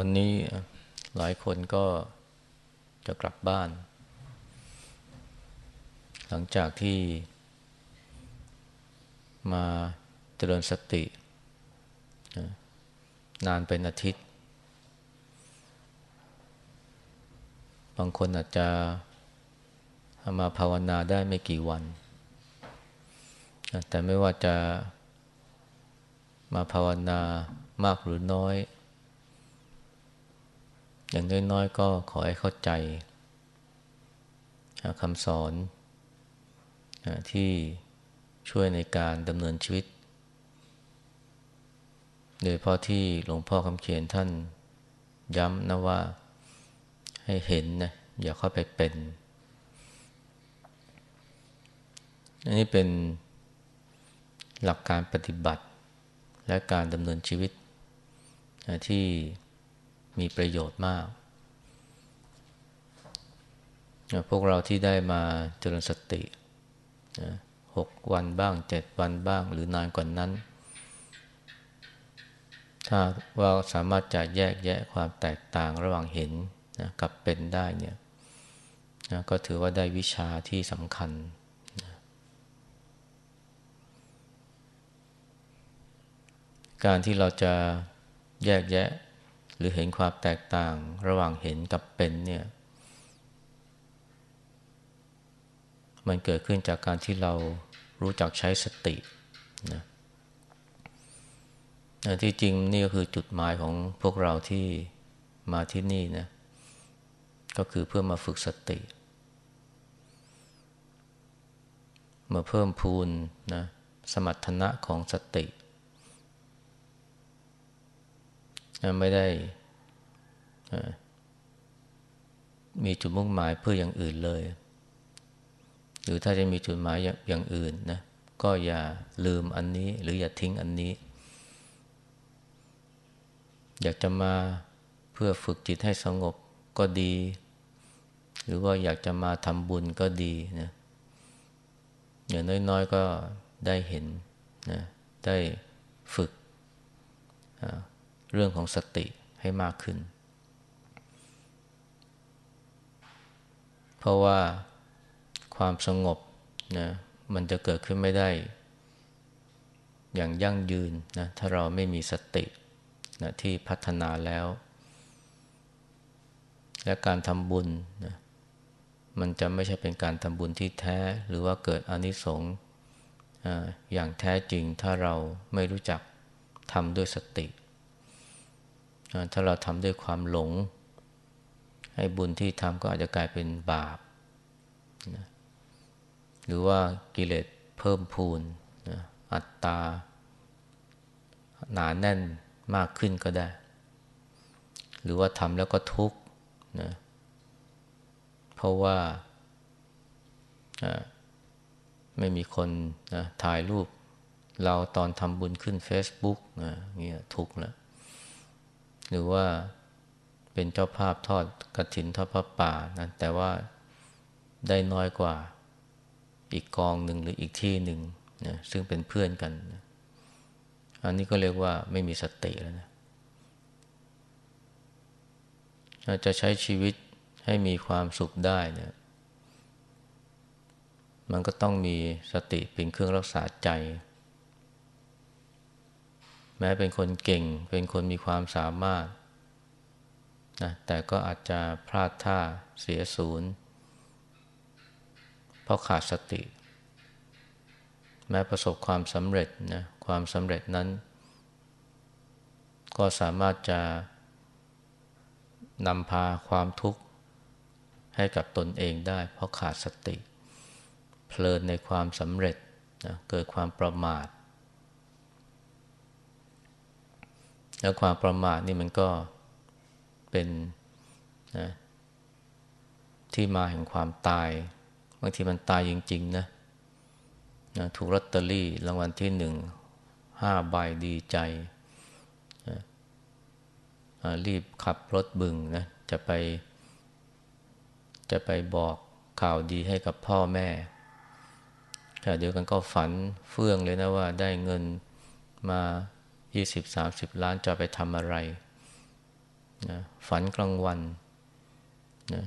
วันนี้หลายคนก็จะกลับบ้าน หลังจากที่มาเจริญสติ นานเป็นอาทิตย์ บางคนอาจจะมาภาวนาได้ไม่กี่วัน แต่ไม่ว่าจะมาภาวนามากหรือน้อย อย่างน้อยๆก็ขอให้เข้าใจคำสอนที่ช่วยในการดำเนินชีวิต โดยเพราะที่หลวงพ่อคำเขียนท่านย้ำนะว่าให้เห็นนะอย่าเข้าไปเป็น อันนี้เป็นหลักการปฏิบัติและการดำเนินชีวิตที่ มีประโยชน์มาก พวกเราที่ได้มาเจริญสติหกวันบ้างเจ็ดวันบ้างหรือนานกว่านนั้น ถ้าว่าสามารถจะแยกแยะความแตกต่างระหว่างเห็นนะกับเป็นได้เนี่ยนะก็ถือว่าได้วิชาที่สำคัญการที่เราจะแยกแยะ หรือเห็นความแตกต่างระหว่างเห็นกับเป็นเนี่ย มันเกิดขึ้นจากการที่เรารู้จักใช้สตินะที่จริงนี่ก็คือจุดหมายของพวกเราที่มาที่นี่นะก็คือเพื่อมาฝึกสติ มาเพิ่มพูนนะสมรรถนะของสติ ไม่ได้มีจุดมุ่งหมายเพื่ออย่างอื่นเลย หรือถ้าจะมีจุดหมายอย่างอื่นนะก็อย่าลืมอันนี้ หรืออย่าทิ้งอันนี้ อยากจะมาเพื่อฝึกจิตให้สงบก็ดี หรือว่าอยากจะมาทำบุญก็ดีนะอย่างน้อยๆก็ได้เห็นนะได้ฝึก เรื่องของสติให้มากขึ้น เพราะว่าความสงบนะมันจะเกิดขึ้นไม่ได้ อย่างยั่งยืนนะถ้าเราไม่มีสตินะที่พัฒนาแล้ว และการทำบุญนะมันจะไม่ใช่เป็นการทำบุญที่แท้ หรือว่าเกิดอนิสงส์อย่างแท้จริงถ้าเราไม่รู้จักทำด้วยสติ ถ้าเราทำด้วยความหลง ให้บุญที่ทำก็อาจจะกลายเป็นบาปนะหรือว่ากิเลสเพิ่มพูนนะอัตตา หนาแน่นมากขึ้นก็ได้ หรือว่าทำแล้วก็ทุกข์นะเพราะว่าไม่มีคนนะถ่ายรูป เราตอนทำบุญขึ้น Facebook นะเงี้ยทุกข์แล้ว หรือว่าเป็นเจ้าภาพทอดกระถินทอดพระป่านะแต่ว่าได้น้อยกว่าอีกกองหนึ่งหรืออีกที่หนึ่งนะซึ่งเป็นเพื่อนกันนะอันนี้ก็เรียกว่าไม่มีสติแล้วนะจะใช้ชีวิตให้มีความสุขได้เนี่ย มันก็ต้องมีสติเป็นเครื่องรักษาใจ แม้เป็นคนเก่ง เป็นคนมีความสามารถนะแต่ก็อาจจะพลาดท่าเสียศูนย์เพราะขาดสติ แม้ประสบความสำเร็จนะความสำเร็จนั้น ก็สามารถจะนำพาความทุกข์ให้กับตนเองได้ เพราะขาดสติ เพลินในความสำเร็จนะเกิดความประมาท แล้วความประมาทนี่มันก็เป็นนะที่มาแห่งความตาย บางทีมันตายจริงๆนะนะถูกลอตเตอรี่รางวัลที่หนึ่งห้าใบดีใจนะรีบขับรถบึงนะจะไป จะไปบอกข่าวดีให้กับพ่อแม่แต่เดียวกันก็ฝันเฟื่องเลยนะว่าได้เงินมา ยี่สิบสามสิบล้านจะไปทำอะไรนะฝันกลางวันนะ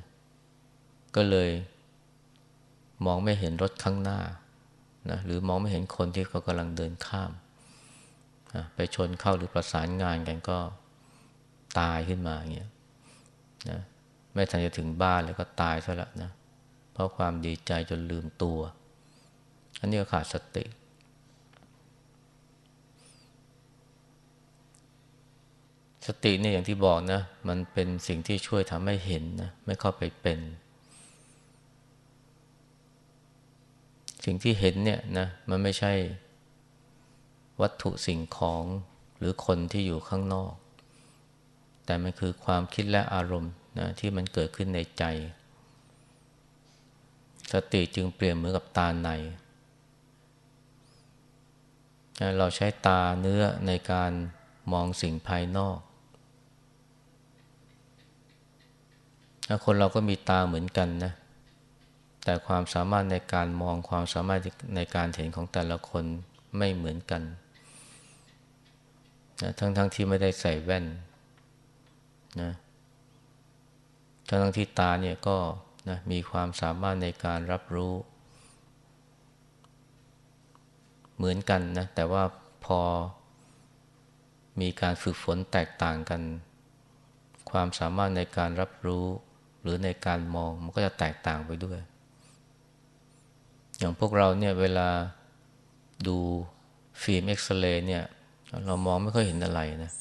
ก็เลยมองไม่เห็นรถข้างหน้านะหรือมองไม่เห็นคนที่เขากำลังเดินข้ามนะไปชนเข้าหรือประสานงานกันก็ตายขึ้นมาอย่างเงี้ยนะไม่ทันจะถึงบ้านแล้วก็ตายซะแล้วนะเพราะความดีใจจนลืมตัว อันนี้ก็ขาดสติ สติเนี่ยอย่างที่บอกนะ มันเป็นสิ่งที่ช่วยทำให้เห็นนะ ไม่เข้าไปเป็น สิ่งที่เห็นเนี่ยนะ มันไม่ใช่วัตถุสิ่งของหรือคนที่อยู่ข้างนอก แต่มันคือความคิดและอารมณ์นะที่มันเกิดขึ้นในใจ สติจึงเปลี่ยนเหมือนกับตาในเราใช้ตาเนื้อในการมองสิ่งภายนอก คนเราก็มีตาเหมือนกันนะ แต่ความสามารถในการมองความสามารถในการเห็นของแต่ละคนไม่เหมือนกันนะทั้งๆทที่ไม่ได้ใส่แว่นนะทั้งที่ตาเนี่ยก็นะมีความสามารถในการรับรู้ เหมือนกันนะ แต่ว่าพอมีการฝึกฝนแตกต่างกัน ความสามารถในการรับรู้ หรือในการมองมันก็จะแตกต่างไปด้วย อย่างพวกเราเนี่ยเวลาดูฟิล์มเอ็กซเรย์เนี่ย เรามองไม่ค่อยเห็นอะไรนะ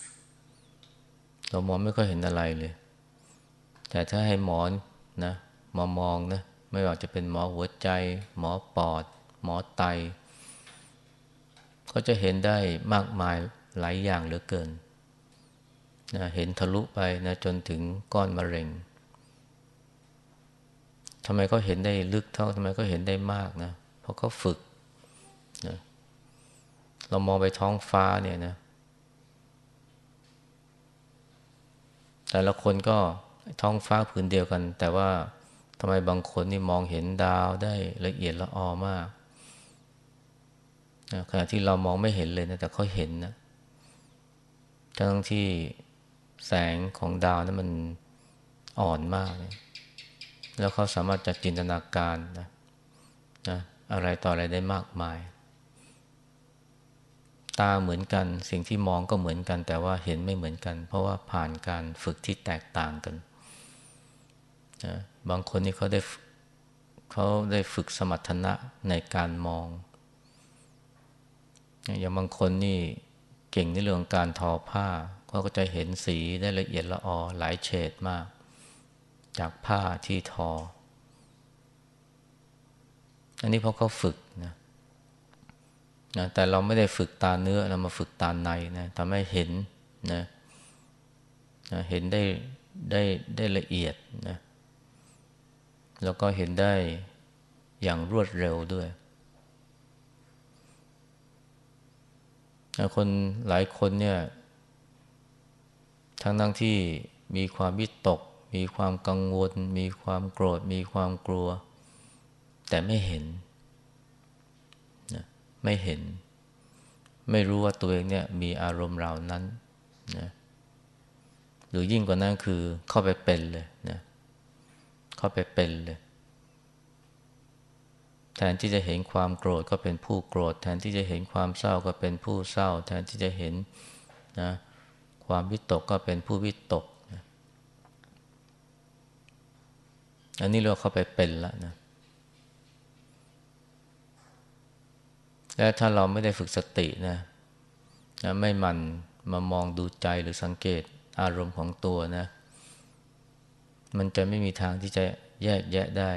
เรามองไม่ค่อยเห็นอะไรเลย แต่ถ้าให้หมอนนะมามองนะไม่ว่าจะเป็นหมอหัวใจ หมอปอด หมอไต ก็จะเห็นได้มากมายหลายอย่างเหลือเกินนะเห็นทะลุไปนะจนถึงก้อนมะเร็ง ทำไมเขาเห็นได้ลึกเท่าทำไมเขาเห็นได้มากนะ เพราะเขาฝึกนะเรามองไปท้องฟ้าเนี่ยนะ แต่ละคนก็ท้องฟ้าผืนเดียวกัน แต่ว่าทำไมบางคนนี่มองเห็นดาวได้ละเอียดละออมากขณะที่เรามองไม่เห็นเลยนะแต่เขาเห็นนะทั้งที่แสงของดาวนั้นมันอ่อนมากเลย แล้วเขาสามารถจะจินตนาการนะนะอะไรต่ออะไรได้มากมาย ตาเหมือนกัน สิ่งที่มองก็เหมือนกัน แต่ว่าเห็นไม่เหมือนกัน เพราะว่าผ่านการฝึกที่แตกต่างกันนะบางคนนี่เขาได้เขาได้ฝึกสมรรถนะในการมอง อย่างบางคนนี่เก่งในเรื่องการทอผ้าเขาก็จะเห็นสีได้ละเอียดละออหลายเฉดมาก จากผ้าที่ทอ อันนี้เพราะเขาฝึกนะนะแต่เราไม่ได้ฝึกตาเนื้อเรามาฝึกตาในนะทำให้เห็นนะนะเห็นได้ได้ได้ละเอียดนะแล้วก็เห็นได้อย่างรวดเร็วด้วยคนหลายคนเนี่ย ทั้งทั้งที่มีความวิตก มีความกังวล มีความโกรธ มีความกลัว แต่ไม่เห็นนะไม่เห็น ไม่รู้ว่าตัวเองเนี่ยมีอารมณ์เหล่านั้นนะหรือยิ่งกว่านั้นคือเข้าไปเป็นเลยนะเข้าไปเป็นเลยแทนที่จะเห็นความโกรธก็เป็นผู้โกรธ แทนที่จะเห็นความเศร้าก็เป็นผู้เศร้า แทนที่จะเห็นนะความวิตกก็เป็นผู้วิตกนะ อันนี้เราเข้าไปเป็นแล้วนะ และถ้าเราไม่ได้ฝึกสตินะนะไม่มันมามองดูใจหรือสังเกตอารมณ์ของตัวนะ มันจะไม่มีทางที่จะแยกแยะได้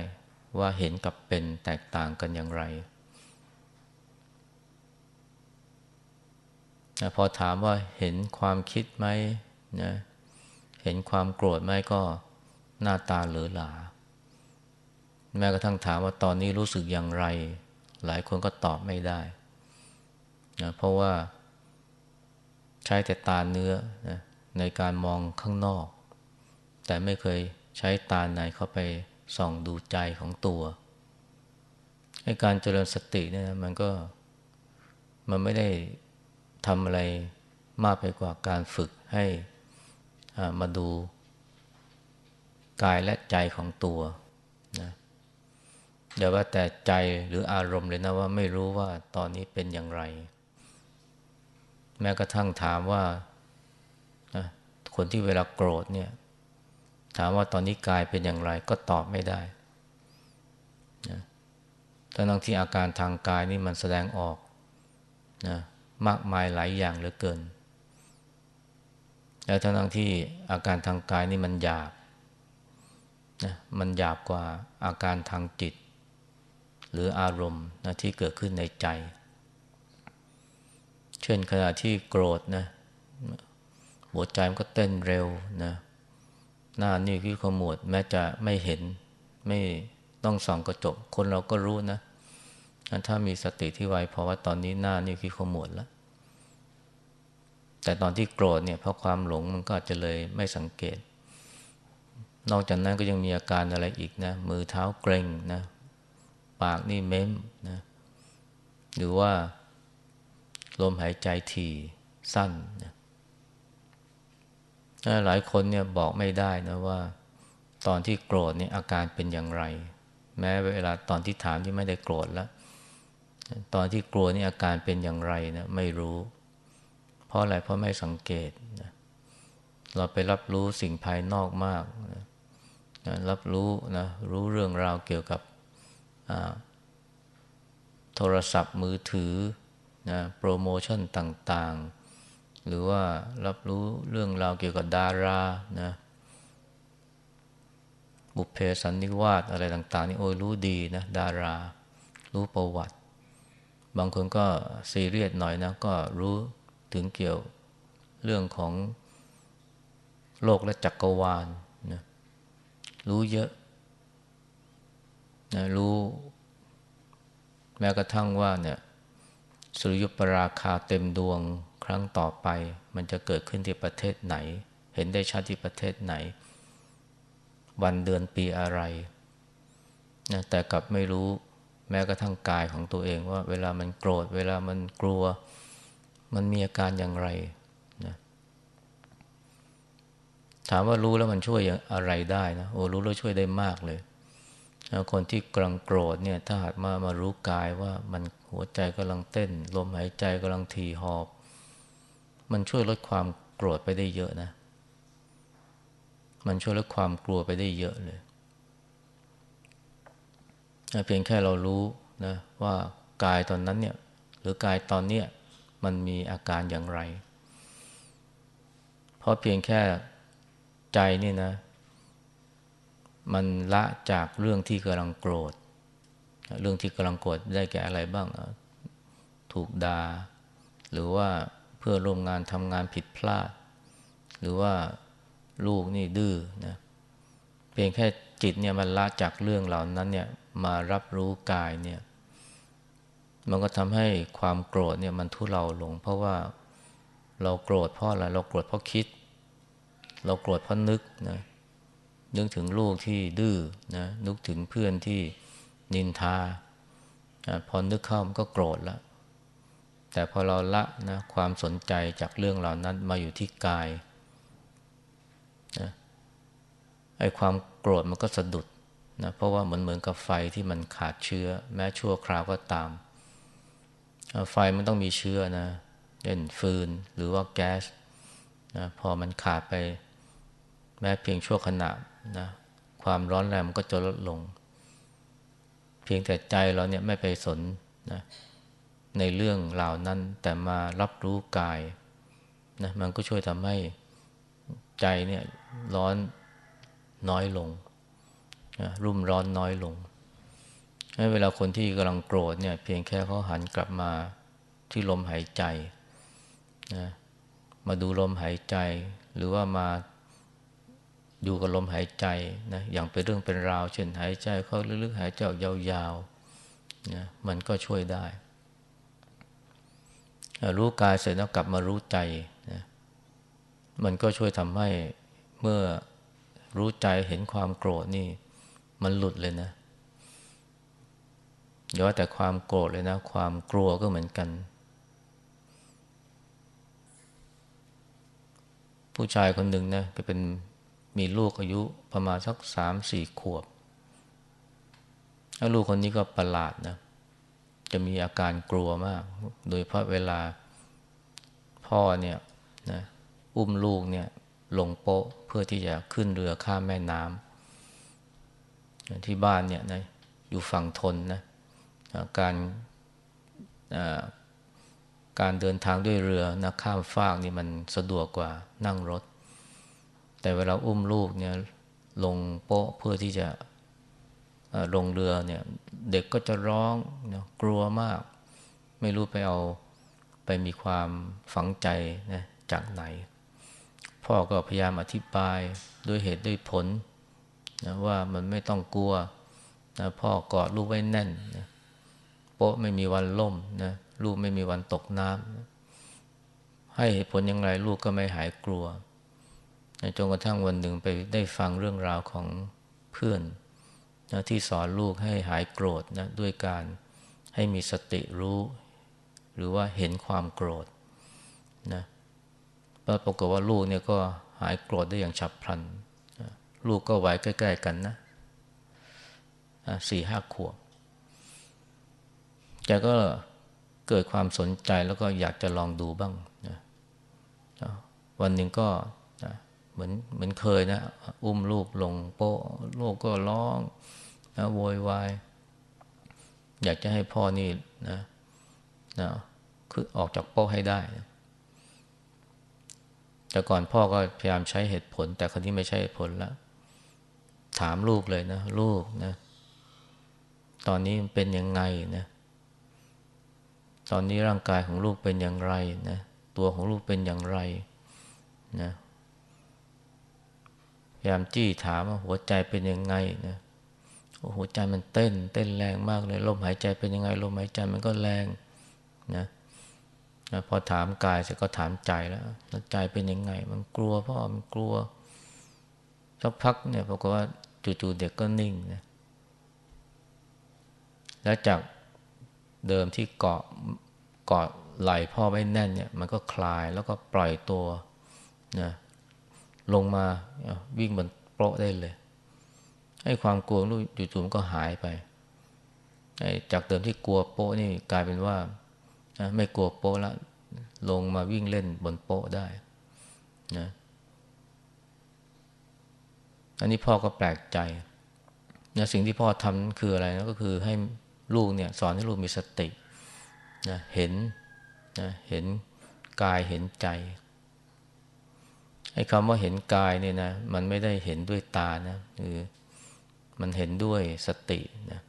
ว่าเห็นกับเป็นแตกต่างกันอย่างไรนะพอถามว่าเห็นความคิดไหมนะ เห็นความโกรธไหมก็หน้าตาเหลือหลา แม้กระทั่งถามว่าตอนนี้รู้สึกอย่างไร หลายคนก็ตอบไม่ได้นะเพราะว่าใช้แต่ตาเนื้อนะในการมองข้างนอก แต่ไม่เคยใช้ตาในเข้าไปส่องดูใจของตัวให้การเจริญสติเนี่ยมันก็มันไม่ได้ทำอะไรมากไปกว่าการฝึกให้มาดูกายและใจของตัวนะ เดี๋ยวว่าแต่ใจหรืออารมณ์เลยนะว่าไม่รู้ว่าตอนนี้เป็นอย่างไร แม้กระทั่งถามว่าคนที่เวลาโกรธเนี่ย ถามว่าตอนนี้กายเป็นอย่างไร ก็ตอบไม่ได้นะทั้งที่อาการทางกายนี่มันแสดงออกนะมากมายหลายอย่างเหลือเกิน แล้วทั้งที่อาการทางกายนี่มันหยาบนะมันหยาบกว่าอาการทางจิต หรืออารมณ์นะที่เกิดขึ้นในใจ เช่นขณะที่โกรธนะหัวใจมันก็เต้นเร็วนะหน้านี่คือขมวดแม้จะไม่เห็นไม่ต้องส่องกระจก คนเราก็รู้นะ ถ้ามีสติที่ไวเพอว่าตอนนี้หน้านี่คือขมวดแล้ว แต่ตอนที่โกรธเนี่ยเพราะความหลงมันก็จะเลยไม่สังเกต นอกจากนั้นก็ยังมีอาการอะไรอีกนะ มือเท้าเกร็งนะ ปากนี่เม้มนะหรือว่าลมหายใจถี่สั้นนะหลายคนเนี่ยบอกไม่ได้นะว่า ตอนที่โกรธเนี่ยอาการเป็นอย่างไร แม้เวลาตอนที่ถามที่ไม่ได้โกรธแล้ว ตอนที่กลัวนี่อาการเป็นอย่างไรนะไม่รู้ เพราะอะไรเพราะไม่สังเกตนะเราไปรับรู้สิ่งภายนอกมากนะรับรู้นะรู้เรื่องราวเกี่ยวกับ โทรศัพท์มือถือนะโปรโมชั่นต่างๆ หรือว่ารับรู้เรื่องราวเกี่ยวกับดารานะบุพเพสันนิวาสอะไรต่าง ๆ นี่โอ้ยรู้ดีนะดารา รู้ประวัติ บางคนก็ซีเรียสหน่อยนะ ก็รู้ถึงเกี่ยวเรื่องของโลกและจักรวาลนะรู้เยอะ นะรู้แม้กระทั่งว่าเนี่ยสุริยุปราคาเต็มดวงครั้งต่อไป มันจะเกิดขึ้นที่ประเทศไหน เห็นได้ชัดที่ประเทศไหน วันเดือนปีอะไรนะแต่กลับไม่รู้แม้กระทั่งกายของตัวเองว่า เวลามันโกรธ เวลามันกลัว มันมีอาการอย่างไรนะถามว่ารู้แล้วมันช่วยอะไรได้นะโอ้รู้แล้วช่วยได้มากเลย คนที่กำลังโกรธเนี่ยถ้าหากมามารู้กายว่ามันหัวใจกำลังเต้น ลมหายใจกำลังถี่หอบ มันช่วยลดความโกรธไปได้เยอะนะ มันช่วยลดความกลัวไปได้เยอะเลยเพียงแค่เรารู้นะว่ากายตอนนั้นเนี่ยหรือกายตอนเนี้ยมันมีอาการอย่างไร เพราะเพียงแค่ใจนี่นะ มันละจากเรื่องที่กำลังโกรธ เรื่องที่กำลังโกรธได้แก่อะไรบ้าง ถูกดา่าหรือว่าเพื่อร่วมงานทำงานผิดพลาด หรือว่าลูกนี่ดื้อนะเพียงแค่จิตเนี่ยมันละจากเรื่องเหล่านั้นเนี่ยมารับรู้กายเนี่ยมันก็ทำให้ความโกรธเนี่ยมันทุเลาลง เพราะว่าเราโกรธเพราะอะไรเราโกรธเพราะคิด เราโกรธเพราะนึกนะ นึกถึงลูกที่ดื้อนะนึกถึงเพื่อนที่นินทาพอนึกเข้ามันก็โกรธล้วแต่พอเราละนะความสนใจจากเรื่องเหล่านั้นมาอยู่ที่กายนะไอ้ความโกรธมันก็สะดุดนะเพราะว่าเหมือนเหมือนกับไฟที่มันขาดเชื้อ แม้ชั่วคราวก็ตาม ไฟมันต้องมีเชื้อนะเช่นฟืนหรือว่าแก๊สนะพอมันขาดไป แม้เพียงชั่วขณะนะความร้อนแรงมันก็จะลดลง เพียงแต่ใจเราเนี่ยไม่ไปสนนะในเรื่องเหล่านั้นแต่มารับรู้กายนะมันก็ช่วยทำให้ใจเนี่ยร้อนน้อยลงรุ่มร้อนน้อยลงเวลาคนที่กำลังโกรธเนี่ย เพียงแค่เขาหันกลับมาที่ลมหายใจนะมาดูลมหายใจ หรือว่ามา อยู่กับลมหายใจนะอย่างเป็นเรื่องเป็นราว เช่นหายใจเข้าลึกๆหายใจออกยาวๆนะมันก็ช่วยได้ รู้กายเสร็จแล้วกลับมารู้ใจนะมันก็ช่วยทำให้เมื่อรู้ใจเห็นความโกรธนี่ มันหลุดเลยนะอย่าแต่ความโกรธเลยนะ ความกลัวก็เหมือนกัน ผู้ชายคนหนึ่งนะก็เป็น มีลูกอายุประมาณสักสามสี่ขวบ แล้วลูกคนนี้ก็ประหลาดนะ จะมีอาการกลัวมาก โดยเพราะเวลาพ่อเนี่ยนะอุ้มลูกเนี่ยลงโป๊ะเพื่อที่จะขึ้นเรือข้ามแม่น้ำที่บ้านเนี่ยนะอยู่ฝั่งทนนะการการเดินทางด้วยเรือนะข้ามฟากนี่มันสะดวกกว่านั่งรถ แต่เวลาอุ้มลูกเนี่ยลงโป๊ะเพื่อที่จะลงเรือเนี่ยเด็กก็จะร้องนะกลัวมาก ไม่รู้ไปเอาไปมีความฝังใจนะจากไหน พ่อก็พยายามอธิบายด้วยเหตุด้วยผลนะว่ามันไม่ต้องกลัวนะพ่อกอดลูกไว้แน่นนะโป๊ะไม่มีวันล่มนะลูกไม่มีวันตกน้ำให้เหตุผลอย่างไรลูกก็ไม่หายกลัว จนกระทั่งวันหนึ่งไปได้ฟังเรื่องราวของเพื่อนนะที่สอนลูกให้หายโกรธนะด้วยการให้มีสติรู้ หรือว่าเห็นความโกรธนะปรากฏว่าลูกเนี่ยก็หายโกรธได้อย่างฉับพลันนะลูกก็ไว้ใกล้ ๆ กันนะสี่ห้าขวบแกก็เกิดความสนใจแล้วก็อยากจะลองดูบ้างนะวันหนึ่งก็นะ มือนเหมือนเคยนะ อุ้มลูกลงโป๊ะลูกก็ร้องนะโวยวายอยากจะให้พ่อนี่นะนะคือออกจากโป๊ะให้ได้นะแต่ก่อนพ่อก็พยายามใช้เหตุผล แต่คนนี้ไม่ใช่เหตุผลล้วถามลูกเลยนะ ลูกนะ ตอนนี้มันเป็นยังไงนะ ตอนนี้ร่างกายของลูกเป็นอย่างไรนะ ตัวของลูกเป็นอย่างไรนะ พยายามจี้ถามว่าหัวใจเป็นยังไงนะหัวใจมันเต้น เต้นแรงมากเลยลมหายใจเป็นยังไงลมหายใจมันก็แรงนะนะพอถามกายเสร็จก็ถามใจแล้วแล้วใจเป็นยังไง มันกลัวพ่อมันกลัวสักพักเนี่ยปรากฏว่าจู่ๆเด็กก็นิ่งนะแล้วจากเดิมที่เกาะเกาะไหล่พ่อไว้แน่นเนี่ย มันก็คลายแล้วก็ปล่อยตัวนะ ลงมาวิ่งบนโป๊ะได้เลย ให้ความกลัวลูกจู่ๆมันก็หายไป จากเดิมที่กลัวโป๊ะนี่กลายเป็นว่าไม่กลัวโป๊ะล้วลงมาวิ่งเล่นบนโป๊ะได้นะอันนี้พ่อก็แปลกใจนะสิ่งที่พ่อทำคืออะไรนะก็คือให้ลูกเนี่ยสอนให้ลูกมีสตินะเห็นนะเห็นกายเห็นใจ ไอ้คำว่าเห็นกายเนี่ยนะ มันไม่ได้เห็นด้วยตานะคือมันเห็นด้วยสตินะ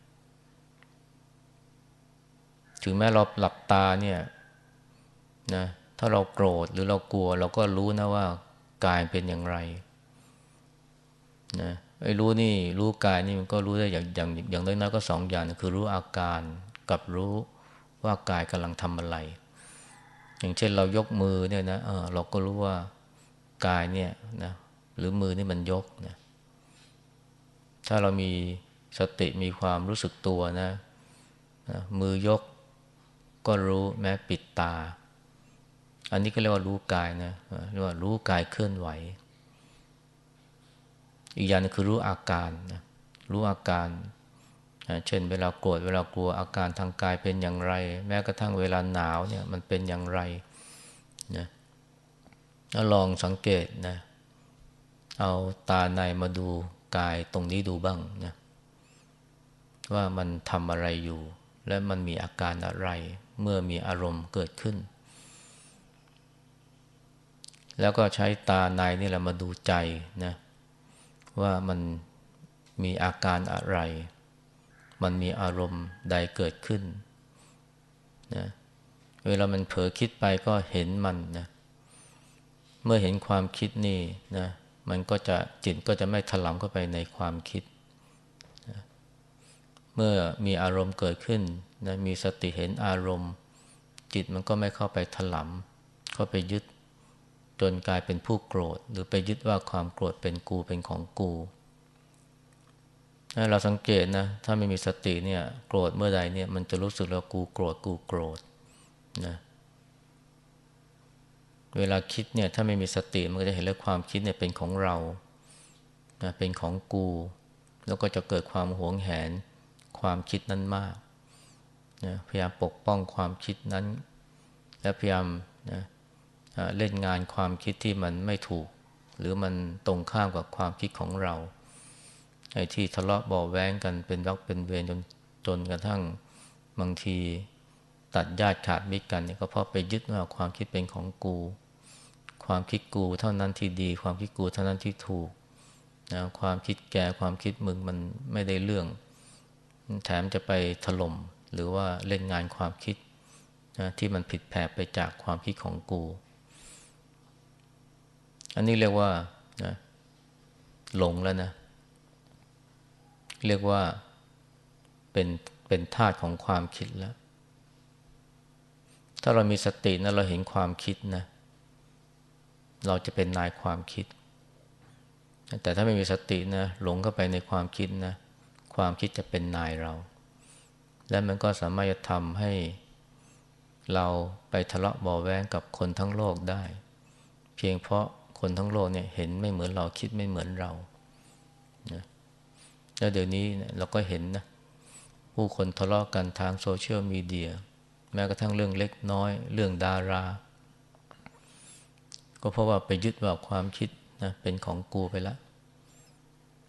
ถึงแม้เราหลับตาเนี่ยนะถ้าเราโกรธหรือเรากลัว เราก็รู้นะว่ากายเป็นอย่างไรนะไอ้รู้นี่รู้กายนี่มันก็รู้ได้อย่างอย่างอย่างน้อยๆก็สองอย่าง คือรู้อาการกับรู้ว่ากายกำลังทำอะไร อย่างเช่นเรายกมือเนี่ยนะเออเราก็รู้ว่า กายเนี่ยนะหรือมือนี่มันยกนะถ้าเรามีสติมีความรู้สึกตัวนะนะมือยกก็รู้แม้ปิดตา อันนี้ก็เรียกว่ารู้กายนะเรียกว่ารู้กายเคลื่อนไหว อีกอย่างนึงคือรู้อาการนะรู้อาการเช่นเวลาโกรธเวลากลัวอาการทางกายเป็นอย่างไร แม้กระทั่งเวลาหนาวเนี่ยมันเป็นอย่างไรนะ ลองสังเกตนะ เอาตาในมาดูกายตรงนี้ดูบ้างนะว่ามันทำอะไรอยู่ และมันมีอาการอะไร เมื่อมีอารมณ์เกิดขึ้น แล้วก็ใช้ตาในนี่แหละมาดูใจนะว่ามันมีอาการอะไร มันมีอารมณ์ใดเกิดขึ้นนะเวลามันเผลอคิดไปก็เห็นมันนะ เมื่อเห็นความคิดนี่นะมันก็จะจิตก็จะไม่ถลำเข้าไปในความคิดนะเมื่อมีอารมณ์เกิดขึ้นนะมีสติเห็นอารมณ์ จิตมันก็ไม่เข้าไปถลำเข้าไปยึดจนกลายเป็นผู้โกรธ หรือไปยึดว่าความโกรธเป็นกูเป็นของกูเราสังเกตนะถ้าไม่มีสติเนี่ยโกรธเมื่อใดเนี่ยมันจะรู้สึกว่ากูโกรธกูโกรธนะ เวลาคิดเนี่ยถ้าไม่มีสติมันก็จะเห็นว่าความคิดเนี่ยเป็นของเรานะเป็นของกู แล้วก็จะเกิดความหวงแหนความคิดนั้นมากนะพยายามปกป้องความคิดนั้น และพยายามนะเล่นงานความคิดที่มันไม่ถูก หรือมันตรงข้ามกับความคิดของเราไอ้ที่ทะเลาะเบาแว้งกันเป็นรักเป็นเวรจนจนกระทั่งบางทีตัดญาติขาดมิตรกันเนี่ยก็เพราะไปยึดว่าความคิดเป็นของกู ความคิดกูเท่านั้นที่ดี ความคิดกูเท่านั้นที่ถูกนะความคิดแกความคิดมึงมันไม่ได้เรื่อง แถมจะไปถล่มหรือว่าเล่นงานความคิดนะที่มันผิดแผกไปจากความคิดของกู อันนี้เรียกว่านะหลงแล้วนะ เรียกว่าเป็นเป็นธาตุของความคิดแล้ว ถ้าเรามีสตินะเราเห็นความคิดนะ เราจะเป็นนายความคิด แต่ถ้าไม่มีสตินะหลงเข้าไปในความคิดนะความคิดจะเป็นนายเรา และมันก็สามารถจะทำให้เราไปทะเลาะบาแวงกับคนทั้งโลกได้ เพียงเพราะคนทั้งโลกเนี่ยเห็นไม่เหมือนเราคิดไม่เหมือนเรานะแล้วเดี๋ยวนี้เราก็เห็นนะผู้คนทะเลาะกันทางโซเชียลมีเดียแม้กระทั่งเรื่องเล็กน้อย เรื่องดารา ก็เพราะว่าไปยึดว่าความคิดนะเป็นของกูไปแล้ว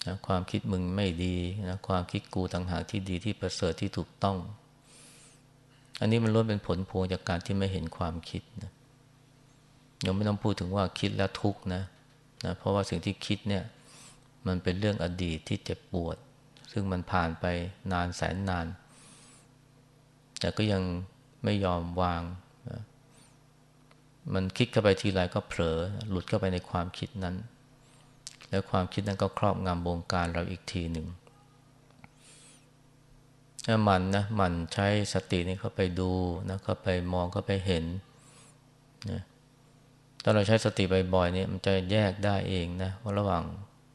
นะความคิดมึงไม่ดีนะความคิดกูต่างหากที่ดีที่ประเสริฐที่ถูกต้อง อันนี้มันล้วนเป็นผลพวงจากการที่ไม่เห็นความคิดนะยังไม่ต้องพูดถึงว่าคิดแล้วทุกข์นะนะเพราะว่าสิ่งที่คิดเนี่ยมันเป็นเรื่องอดีตที่เจ็บปวด ซึ่งมันผ่านไปนานแสนนาน แต่ก็ยังไม่ยอมวาง มันคิดเข้าไปทีไรก็เผลอหลุดเข้าไปในความคิดนั้น แล้วความคิดนั้นก็ครอบงำวงการเราอีกทีหนึ่งถ้ามันนะมันใช้สตินี่เข้าไปดูนะเข้าไปมองเข้าไปเห็นนะถ้าเราใช้สติบ่อยๆเนี่ยมันจะแยกได้เองนะว่าระหว่าง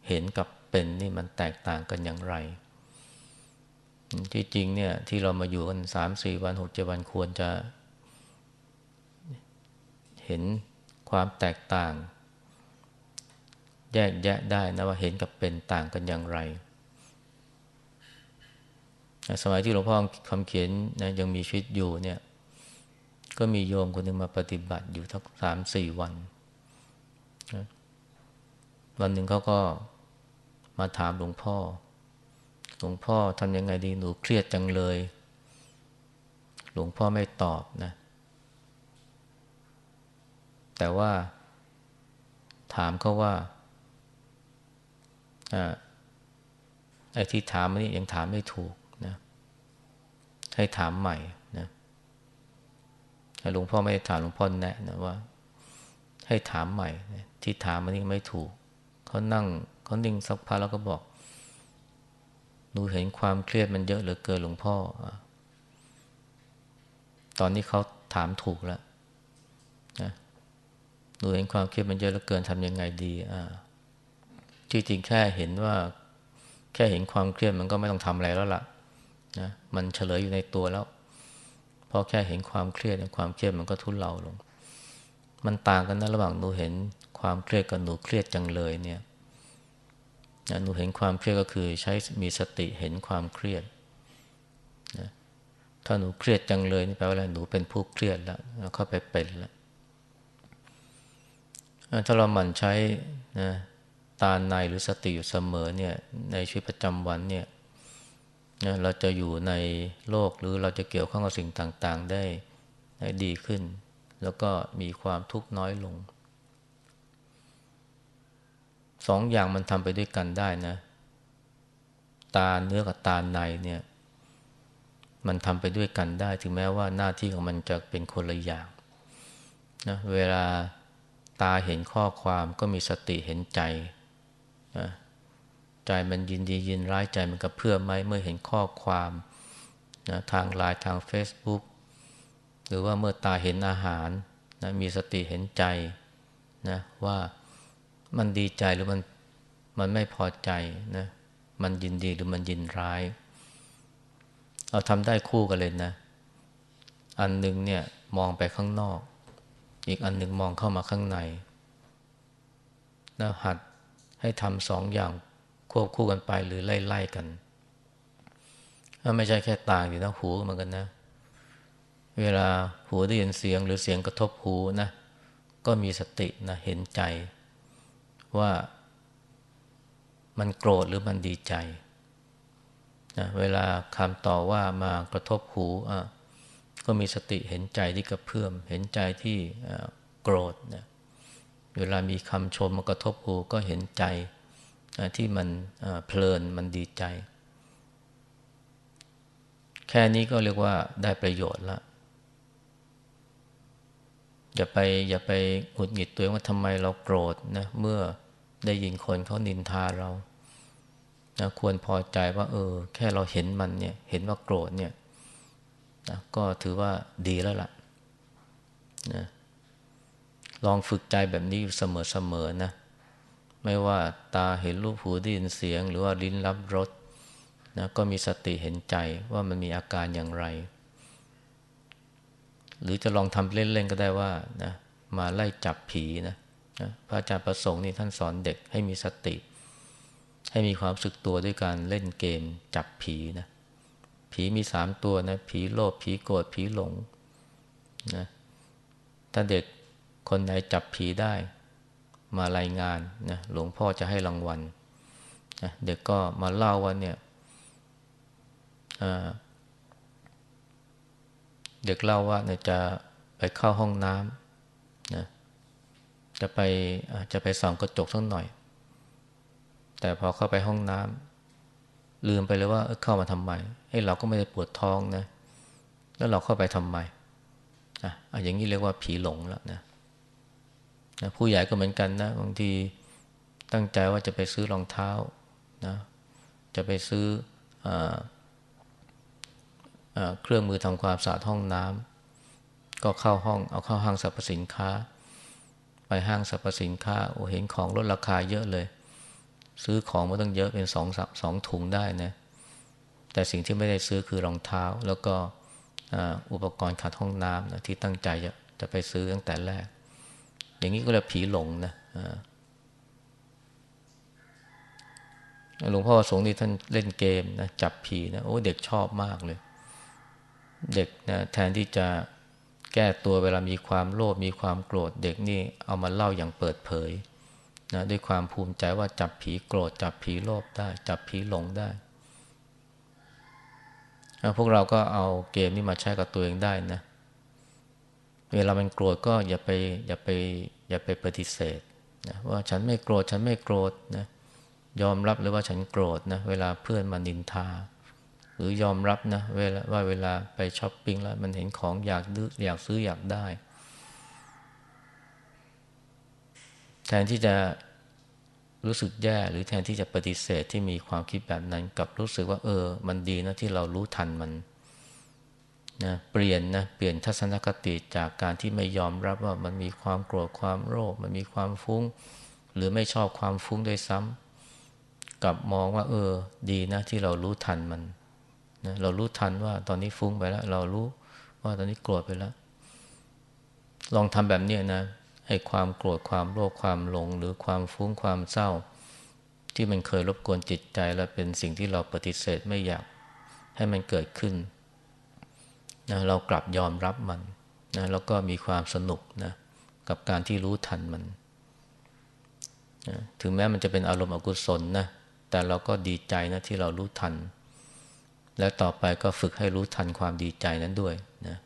เห็นกับเป็นนี่มันแตกต่างกันอย่างไร ที่จริงเนี่ยที่เรามาอยู่กันสามสี่วันหกเจ็ดวันควรจะ เห็นความแตกต่าง แยกแยะได้นะว่าเห็นกับเป็นต่างกันอย่างไร สมัยที่หลวงพ่อคำเขียนนะยังมีชีวิตอยู่เนี่ยก็มีโยมคนหนึ่งมาปฏิบัติอยู่ทั้งสามสี่วัน วันหนึ่งเขาก็มาถามหลวงพ่อ หลวงพ่อทำยังไงดีหนูเครียดจังเลย หลวงพ่อไม่ตอบนะ แต่ว่า ถามเขาว่าไอ้ที่ถามนี่ยังถามไม่ถูกนะ ให้ถามใหม่นะหลวงพ่อไม่ได้ถามหลวงพ่อแนะนะว่า ให้ถามใหม่นะที่ถามมันนี่ไม่ถูกเขานั่งเขานิ่งสักพักแล้วก็บอกหนูเห็นความเครียดมันเยอะเหลือเกินหลวงพ่อ ตอนนี้เขาถามถูกแล้ว หนูเห็นความเครียดมันเยอะเหลือเกินทำยังไงดีอ่าจริงๆแค่เห็นว่า แค่เห็นความเครียดมันก็ไม่ต้องทำอะไรแล้วล่ะนะมันเฉลยอยู่ในตัวแล้วพอแค่เห็นความเครียดความเครียดมันก็ทุเลาลง มันต่างกันนะระหว่างหนูเห็นความเครียดกับหนูเครียดจังเลยเนี่ยนะหนูเห็นความเครียดก็คือใช้มีสติเห็นความเครียดนะถ้าหนูเครียดจังเลยนี่แปลว่าอะไรหนูเป็นผู้เครียดแล้วเข้าไปเป็นแล้ว ถ้าเราหมั่นใช้นะตาในหรือสติอยู่เสมอเนี่ยในชีวิตประจำวันเนี่ยนะเราจะอยู่ในโลกหรือเราจะเกี่ยวข้องกับสิ่งต่างๆได้ได้ดีขึ้น แล้วก็มีความทุกข์น้อยลงสองอย่างมันทำไปด้วยกันได้นะ ตาเนื้อกับตาในเนี่ยมันทำไปด้วยกันได้ ถึงแม้ว่าหน้าที่ของมันจะเป็นคนละอย่างนะเวลา ตาเห็นข้อความก็มีสติเห็นใจนะใจมันยินดียินร้ายใจมันกระเพื่อมไหมเมื่อเห็นข้อความนะทางไลน์ทาง Facebook หรือว่าเมื่อตาเห็นอาหารนะมีสติเห็นใจนะว่ามันดีใจหรือมันมันไม่พอใจนะมันยินดีหรือมันยินร้ายเราทำได้คู่กันเลยนะ อันหนึ่งเนี่ยมองไปข้างนอก อีกอันหนึ่งมองเข้ามาข้างในแล้วหัดให้ทำสองอย่างควบคู่กันไปหรือไล่ไล่กันถ้าไม่ใช่แค่ต่างอยู่นะหูเหมือนกันนะ เวลาหูได้ยินเสียงหรือเสียงกระทบหูนะ ก็มีสตินะเห็นใจ ว่ามันโกรธหรือมันดีใจนะเวลาคำต่อว่ามากระทบหูอะ ก็มีสติเห็นใจที่กระเพื่อม เห็นใจที่โกรธนะเวลามีคำชมมากระทบหูก็เห็นใจที่มันเพลินมันดีใจ แค่นี้ก็เรียกว่าได้ประโยชน์ละอย่าไปอย่าไปหงุดหงิดตัวเองว่าทำไมเราโกรธนะเมื่อได้ยินคนเขานินทาเรานะควรพอใจว่า เออ แค่เราเห็นมันเนี่ย เห็นว่าโกรธเนี่ย นะก็ถือว่าดีแล้วล่ะนะลองฝึกใจแบบนี้อยู่เสมอๆนะ ไม่ว่าตาเห็นรูปหูได้ยินเสียง หรือว่าลิ้นรับรสนะก็มีสติเห็นใจว่ามันมีอาการอย่างไร หรือจะลองทำเล่นๆก็ได้ว่านะมาไล่จับผีนะนะพระอาจารย์ประสงค์นี่ท่านสอนเด็กให้มีสติ ให้มีความสึกตัวด้วยการเล่นเกมจับผีนะ ผีมีสามตัวนะ ผีโลภผีโกรธผีหลงนะถ้าเด็กคนไหนจับผีได้มารายงานนะหลวงพ่อจะให้รางวัลนะเด็กก็มาเล่าว่าเนี่ยเด็กเล่าว่าเนี่ยจะไปเข้าห้องน้ำนะจะไปจะไปส่องกระจกสักหน่อย แต่พอเข้าไปห้องน้ำ ลืมไปเลยว่าเข้ามาทำไมให้เราก็ไม่ได้ปวดท้องนะ แล้วเราเข้าไปทำไมอะอย่างนี้เรียกว่าผีหลงแล้วนะนะผู้ใหญ่ก็เหมือนกันนะบางทีตั้งใจว่าจะไปซื้อรองเท้านะจะไปซื้อออเครื่องมือทำความสะอาดห้องน้ำก็เข้าห้องเอาเข้าห้างสรรพสินค้า ไปห้างสรรพสินค้าโอ้เห็นของลดราคาเยอะเลย ซื้อของมาต้องเยอะเป็นสองสองถุงได้นะแต่สิ่งที่ไม่ได้ซื้อคือรองเท้า แล้วก็อุปกรณ์ขัดห้องน้ำนะที่ตั้งใจจะจะไปซื้อตั้งแต่แรก อย่างนี้ก็เรียกผีหลงนะหลวงพ่อสงฆ์นี่ท่านเล่นเกมนะจับผีนะโอ้เด็กชอบมากเลย เด็กนะแทนที่จะแก้ตัวเวลามีความโลภมีความโกรธ เด็กนี่เอามาเล่าอย่างเปิดเผย นะด้วยความภูมิใจว่าจับผีโกรธ จับผีโลภได้ จับผีหลงได้พวกเราก็เอาเกมนี้มาใช้กับตัวเองได้นะเวลามันโกรธก็อย่าไปอย่าไปอย่าไปปฏิเสธนะว่าฉันไม่โกรธฉันไม่โกรธนะยอมรับหรือว่าฉันโกรธนะเวลาเพื่อนมานินทา หรือยอมรับนะเวลาว่าเวลาไปช้อปปิ้งแล้วมันเห็นของอยากดื้ออยากซื้ออยากได้ แทนที่จะรู้สึกแย่หรือแทนที่จะปฏิเสธที่มีความคิดแบบนั้นกับรู้สึกว่าเออ มันดีนะที่เรารู้ทันมันนะเปลี่ยนนะเปลี่ยนทัศนคติจากการที่ไม่ยอมรับว่ามันมีความโกรธความโลภมันมีความฟุ้ง หรือไม่ชอบความฟุ้งด้วยซ้ำกับมองว่า เออ ดีนะที่เรารู้ทันมันนะเรารู้ทันว่าตอนนี้ฟุ้งไปแล้ว เรารู้ว่าตอนนี้โกรธไปแล้ว ลองทำแบบนี้นะ ให้ความโกรธความโลภความหลง หรือความฟุ้งความเศร้า ที่มันเคยรบกวนจิตใจและเป็นสิ่งที่เราปฏิเสธไม่อยากให้มันเกิดขึ้นนะเรากลับยอมรับมันนะแล้วก็มีความสนุกนะกับการที่รู้ทันมันนะถึงแม้มันจะเป็นอารมณ์อกุศลนะแต่เราก็ดีใจนะที่เรารู้ทัน และต่อไปก็ฝึกให้รู้ทันความดีใจนั้นด้วยนะ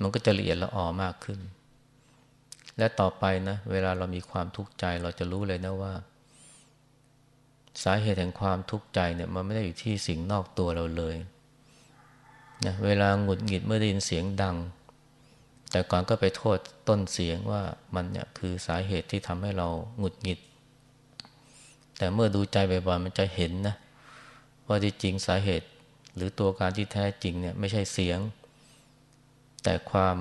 มันก็จะละเอียดละออมากขึ้น และต่อไปนะ เวลาเรามีความทุกข์ใจเราจะรู้เลยนะว่า สาเหตุแห่งความทุกข์ใจเนี่ยมันไม่ได้อยู่ที่สิ่งนอกตัวเราเลยนะเวลาหงุดหงิดเมื่อได้ยินเสียงดัง แต่ก่อนก็ไปโทษต้นเสียงว่ามันเนี่ยคือสาเหตุที่ทำให้เราหงุดหงิด แต่เมื่อดูใจบ่อยๆมันจะเห็นนะว่าที่จริงสาเหตุหรือตัวการที่แท้จริงเนี่ยไม่ใช่เสียง แต่ความ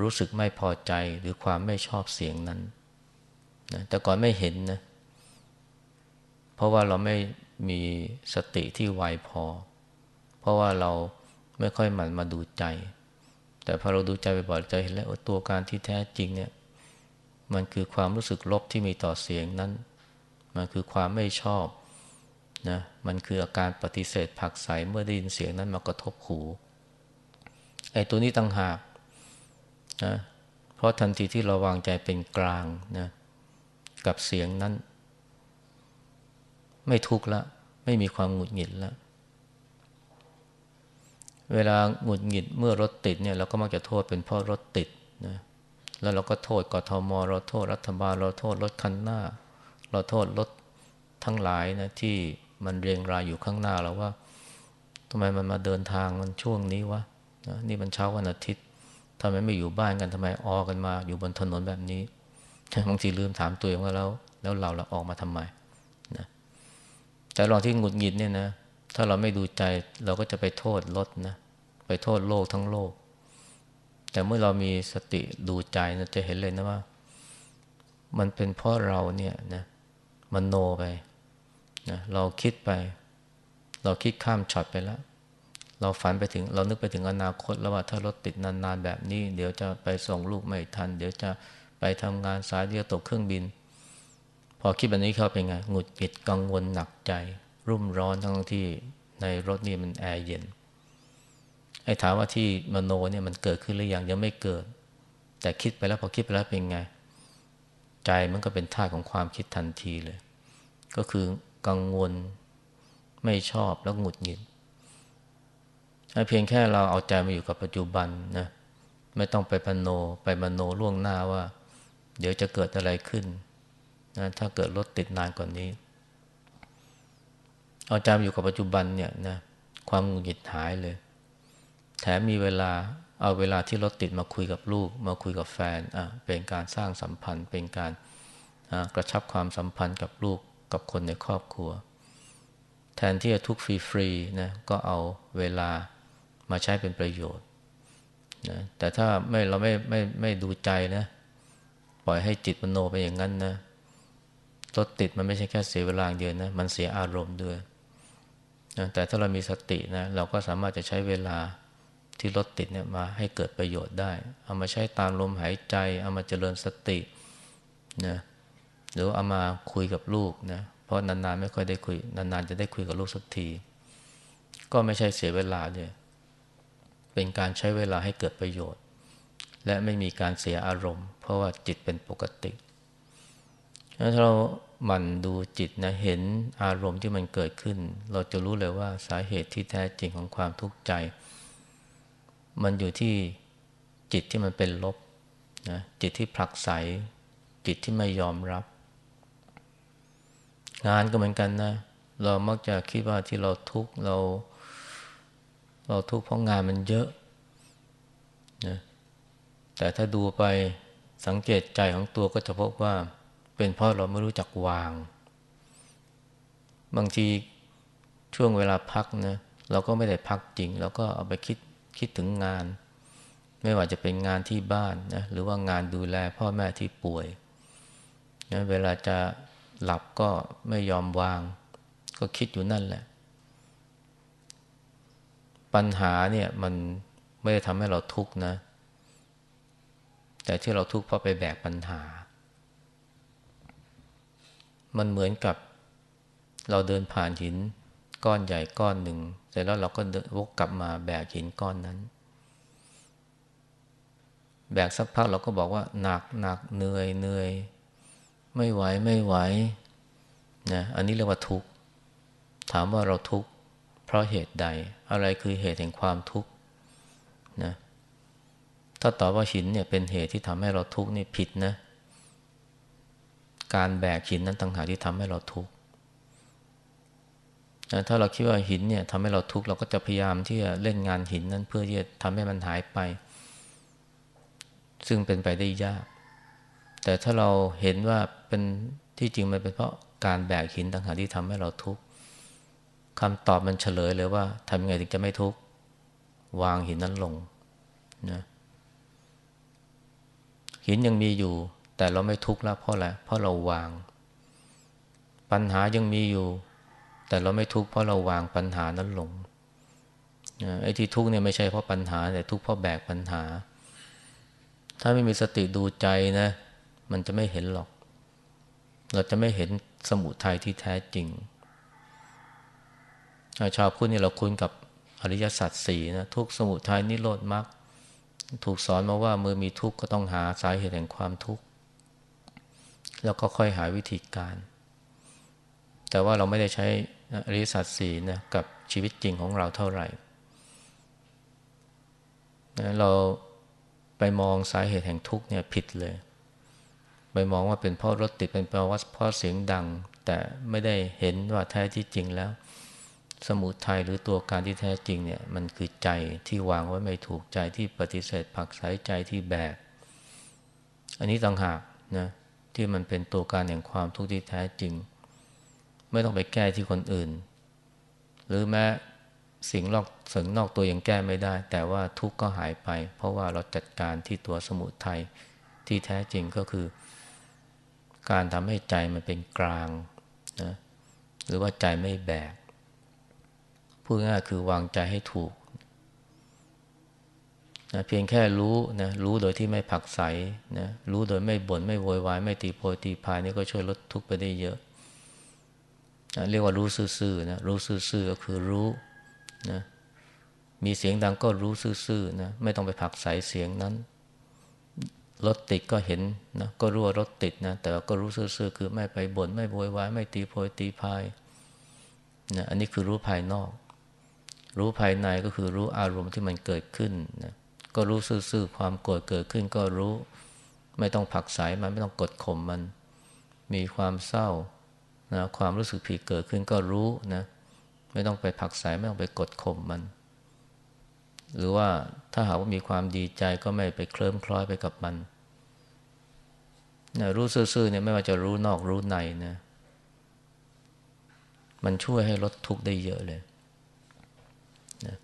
รู้สึกไม่พอใจหรือความไม่ชอบเสียงนั้นนะแต่ก่อนไม่เห็นนะ เพราะว่าเราไม่มีสติที่ไวพอ เพราะว่าเราไม่ค่อยหมั่นมาดูใจ แต่พอเราดูใจบ่อยๆจะเห็นแล้วตัวการที่แท้จริงเนี่ย มันคือความรู้สึกลบที่มีต่อเสียงนั้น มันคือความไม่ชอบนะ มันคืออาการปฏิเสธผักใสเมื่อได้ยินเสียงนั้นมากระทบหู ไอ้ตัวนี้ตั้งหาก นะเพราะทันทีที่เราวางใจเป็นกลางนะกับเสียงนั้น ไม่ทุกข์ละ ไม่มีความหงุดหงิดละเวลาหงุดหงิดเมื่อรถติดเนี่ยเราก็มักจะโทษเป็นเพราะรถติดนะแล้วเราก็โทษกทมเราโทษรัฐบาลเราโทษรถคันหน้า เราโทษรถทั้งหลายนะที่มันเรียงรายอยู่ข้างหน้าเราว่าทำไมมันมาเดินทางมันช่วงนี้วะนะนี่มันเช้าวันอาทิตย์ ทำไมไม่อยู่บ้านกันทำไมออกันมา อยู่บนถนนแบบนี้บางทีลืมถามตัวเองว่าแล้ว แล้วเราเราออกมาทำไมนะแต่ลองที่หงุดหงิดเนี่ยนะถ้าเราไม่ดูใจเราก็จะไปโทษรถนะไปโทษโลกทั้งโลก แต่เมื่อเรามีสติดูใจนะจะเห็นเลยนะว่า มันเป็นเพราะเราเนี่ยนะมันโนไปนะเราคิดไป เราคิดข้ามช็อตไปแล้ว เราฝันไปถึงเรานึกไปถึงอนาคตแล้วว่าถ้ารถติดนานๆแบบนี้ เดี๋ยวจะไปส่งลูกไม่ทัน เดี๋ยวจะไปทำงานสายเดียวตกเครื่องบิน พอคิดแบบนี้เข้าเป็นไงหงุดหงิดกังวลหนักใจ รุ่มร้อนทั้งที่ในรถนี่มันแอร์เย็นไอ้ถามว่าที่มโนเนี่ยมันเกิดขึ้นหรือยังยังไม่เกิด แต่คิดไปแล้วพอคิดไปแล้วเป็นไง ใจมันก็เป็นท่าของความคิดทันทีเลย ก็คือกังวลไม่ชอบแล้วหงุดหงิด เพียงแค่เราเอาใจมาอยู่กับปัจจุบันนะไม่ต้องไปพโนไปมโนล่วงหน้าว่า เดี๋ยวจะเกิดอะไรขึ้นนะถ้าเกิดรถติดนานกว่านนี้ เอาใจมาอยู่กับปัจจุบันเนี่ยนะความหงุดหงิดหายเลย แถมมีเวลาเอาเวลาที่รถติดมาคุยกับลูก มาคุยกับแฟนอะเป็นการสร้างสัมพันธ์ เป็นการกระชับความสัมพันธ์กับลูกกับคนในครอบครัว แทนที่จะทุกฟรีๆนะก็เอาเวลา มาใช้เป็นประโยชน์นะแต่ถ้าไม่เราไม่ไม่ไม่ดูใจนะ ปล่อยให้จิตมโนไปอย่างนั้นนะรถติดมันไม่ใช่แค่เสียเวลาเดียวนะ มันเสียอารมณ์ด้วยนะแต่ถ้าเรามีสตินะเราก็สามารถจะใช้เวลาที่รถติดเนี่ยมาให้เกิดประโยชน์ได้ เอามาใช้ตามลมหายใจ เอามาเจริญสตินะหรือเอามาคุยกับลูกนะเพราะนานๆไม่ค่อยได้คุย นานๆจะได้คุยกับลูกสักที ก็ไม่ใช่เสียเวลาเลย เป็นการใช้เวลาให้เกิดประโยชน์ และไม่มีการเสียอารมณ์ เพราะว่าจิตเป็นปกติถ้าเราหมั่นดูจิตนะเห็นอารมณ์ที่มันเกิดขึ้น เราจะรู้เลยว่าสาเหตุที่แท้จริงของความทุกข์ใจ มันอยู่ที่จิตที่มันเป็นลบนะจิตที่ผลักไสจิตที่ไม่ยอมรับ งานก็เหมือนกันนะ เรามักจะคิดว่าที่เราทุกข์เรา เราทุกข์เพราะงานมันเยอะนะแต่ถ้าดูไปสังเกตใจของตัวก็จะพบว่าเป็นเพราะเราไม่รู้จักวาง บางทีช่วงเวลาพักนะเราก็ไม่ได้พักจริง เราก็เอาไปคิดคิดถึงงาน ไม่ว่าจะเป็นงานที่บ้านนะหรือว่างานดูแลพ่อแม่ที่ป่วยนะเวลาจะหลับก็ไม่ยอมวาง ก็คิดอยู่นั่นแหละ ปัญหาเนี่ยมันไม่ได้ทำให้เราทุกข์นะ แต่ที่เราทุกข์เพราะไปแบกปัญหา มันเหมือนกับเราเดินผ่านหินก้อนใหญ่ก้อนหนึ่ง เสร็จแล้วเราก็วกกลับมาแบกหินก้อนนั้น แบกสักพักเราก็บอกว่าหนักหนักเหนื่อยเหนื่อยไม่ไหวไม่ไหวนะอันนี้เรียกว่าทุกข์ถามว่าเราทุกข์ ราะเหตุใด อะไรคือเหตุแห่งความทุกข์นะถ้าตอบว่าหินเนี่ยเป็นเหตุที่ทำให้เราทุกข์นี่ผิดนะ การแบกหินนั้นต่างหากที่ทำให้เราทุกข์ถ้าเราคิดว่าหินเนี่ยทำให้เราทุกข์เราก็จะพยายามที่จะเล่นงานหินนั้นเพื่อที่จะทำให้มันหายไป ซึ่งเป็นไปได้ยาก แต่ถ้าเราเห็นว่าเป็นที่จริงมันเป็นเพราะการแบกหินต่างหากที่ทำให้เราทุกข์ คำตอบมันเฉลยเลยว่าทำยังไงถึงจะไม่ทุกข์วางหินนั้นลงนะหินยังมีอยู่ แต่เราไม่ทุกข์แล้วเพราะอะไรเพราะเราวาง ปัญหายังมีอยู่ แต่เราไม่ทุกข์เพราะเราวางปัญหานั้นลงไอ้ที่ทุกข์เนี่ยไม่ใช่เพราะปัญหา แต่ทุกข์เพราะแบกปัญหา ถ้าไม่มีสติดูใจนะ มันจะไม่เห็นหรอก เราจะไม่เห็นสมุทัยที่แท้จริง ชาวพุทธนี่เราคุ้นกับอริยสัจสี่นะทุกสมุทัยนิโรธมรรคถูกสอนมาว่าเมื่อมีทุกข์ก็ต้องหาสาเหตุแห่งความทุกข์แล้วก็ค่อยหาวิธีการ แต่ว่าเราไม่ได้ใช้อริยสัจสี่นะกับชีวิตจริงของเราเท่าไหร่เราไปมองสาเหตุแห่งทุกข์เนี่ยผิดเลย ไปมองว่าเป็นเพราะรถติดเป็นเพราะว่าเพราะเสียงดัง แต่ไม่ได้เห็นว่าแท้ที่จริงแล้ว สมุทัยหรือตัวการที่แท้จริงเนี่ยมันคือใจที่วางไว้ไม่ถูกใจที่ปฏิเสธผักสายใจที่แบก อันนี้ต่างหากนะที่มันเป็นตัวการแห่งความทุกข์ที่แท้จริง ไม่ต้องไปแก้ที่คนอื่น หรือแม้สิ่งนอกสิ่งนอกตัวยังแก้ไม่ได้ แต่ว่าทุกข์ก็หายไป เพราะว่าเราจัดการที่ตัวสมุทัยที่แท้จริงก็คือ การทำให้ใจมันเป็นกลางนะหรือว่าใจไม่แบก พูดง่ายคือวางใจให้ถูกนะเพียงแค่รู้นะรู้โดยที่ไม่ผักใสนะรู้โดยไม่บน่นไม่โวยวายไม่ตีโพยตีพายนี่ก็ช่วยลดทุกข์ไปได้เยอะนะเรียกว่ารู้ซื่อๆนะรู้ซื่อๆก็คือรู้นะมีเสียงดังก็รู้ซื่อๆนะไม่ต้องไปผักใสเสียงนั้นรถติดก็เห็นนะก็รู้ว่ารถติดนะแต่ก็รู้ซื่อๆคือไม่ไปบน่นไม่โวยวายไม่ตีโพยตีพายนะอันนี้คือรู้ภายนอก รู้ภายในก็คือรู้อารมณ์ที่มันเกิดขึ้นนะก็รู้ซื่อๆความโกรธเกิดขึ้นก็รู้ ไม่ต้องผักสายมันไม่ต้องกดข่มมัน มีความเศร้านะความรู้สึกผิดเกิดขึ้นก็รู้นะไม่ต้องไปผักสายไม่ต้องไปกดข่มมัน หรือว่าถ้าหากว่ามีความดีใจก็ไม่ไปเคลิ้มคล้อยไปกับมันนะรู้ซื่อๆเนี่ยไม่ว่าจะรู้นอกรู้ในนะมันช่วยให้ลดทุกข์ได้เยอะเลยนะ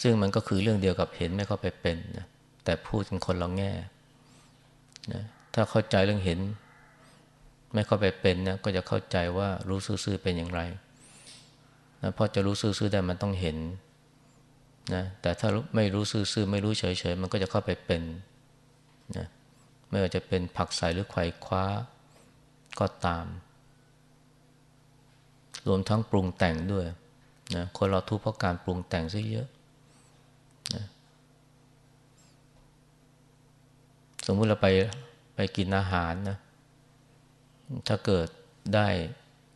ซึ่งมันก็คือเรื่องเดียวกับเห็นไม่เข้าไปเป็นนะแต่พูดกันคนละแง่นะถ้าเข้าใจเรื่องเห็น ไม่เข้าไปเป็นนะก็จะเข้าใจว่ารู้ซื่อๆเป็นอย่างไรนะพอจะรู้ซื่อๆได้มันต้องเห็นนะแต่ถ้าไม่รู้ซื่อๆไม่รู้เฉยๆมันก็จะเข้าไปเป็นนะไม่ว่าจะเป็นผักใสหรือไขว่คว้าก็ตาม รวมทั้งปรุงแต่งด้วยนะคนเราทุกข์เพราะการปรุงแต่งซะเยอะ สมมุติเราไปไปกินอาหารนะถ้าเกิดได้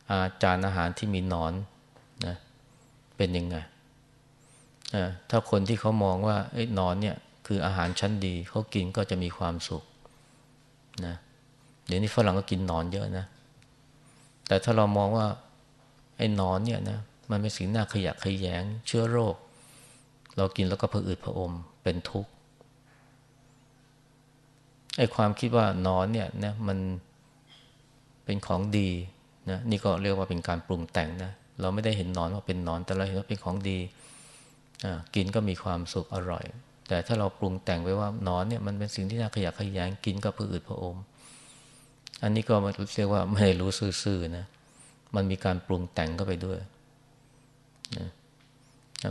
อาจารย์อาหารที่มีหนอนนะเป็นยังไงถ้าคนที่เขามองว่าไอ้นอนเนี่ยคืออาหารชั้นดีเขากินก็จะมีความสุขนะเดี๋ยวนี้ฝรั่งก็กินนอนเยอะนะ แต่ถ้าเรามองว่าไอ้นอนเนี่ยนะมันเป็นสิ่งน่าขยะขยงเชื้อโรค เรากินแล้วก็ผะอืดผะอมเป็นทุกข์ ไอ้ความคิดว่านอนเนี่ยนะมันเป็นของดีนะนี่ก็เรียกว่าเป็นการปรุงแต่งนะเราไม่ได้เห็นนอนว่าเป็นนอน แต่เราเห็นว่าเป็นของดีกินก็มีความสุขอร่อย แต่ถ้าเราปรุงแต่งไว้ว่านอนเนี่ยมันเป็นสิ่งที่น่าขยะขยงกินก็เพื่ออืดเพื่ออม อันนี้ก็เรียกว่าไม่รู้ซื่อๆนะมันมีการปรุงแต่งเข้าไปด้วยนะ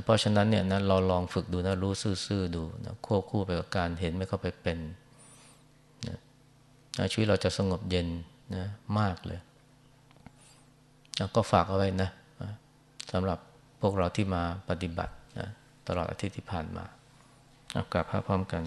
เพราะฉะนั้นเนี่ยนะเราลองฝึกดูนะรู้ซื่อๆดูนะควบคู่ไปกับการเห็นไม่เข้าไปเป็น ชีวิตเราจะสงบเย็นนะมากเลยก็ฝากเอาไว้นะสำหรับพวกเราที่มาปฏิบัตินะตลอดอาทิตย์ที่ผ่านมากลับพระพร้อมกัน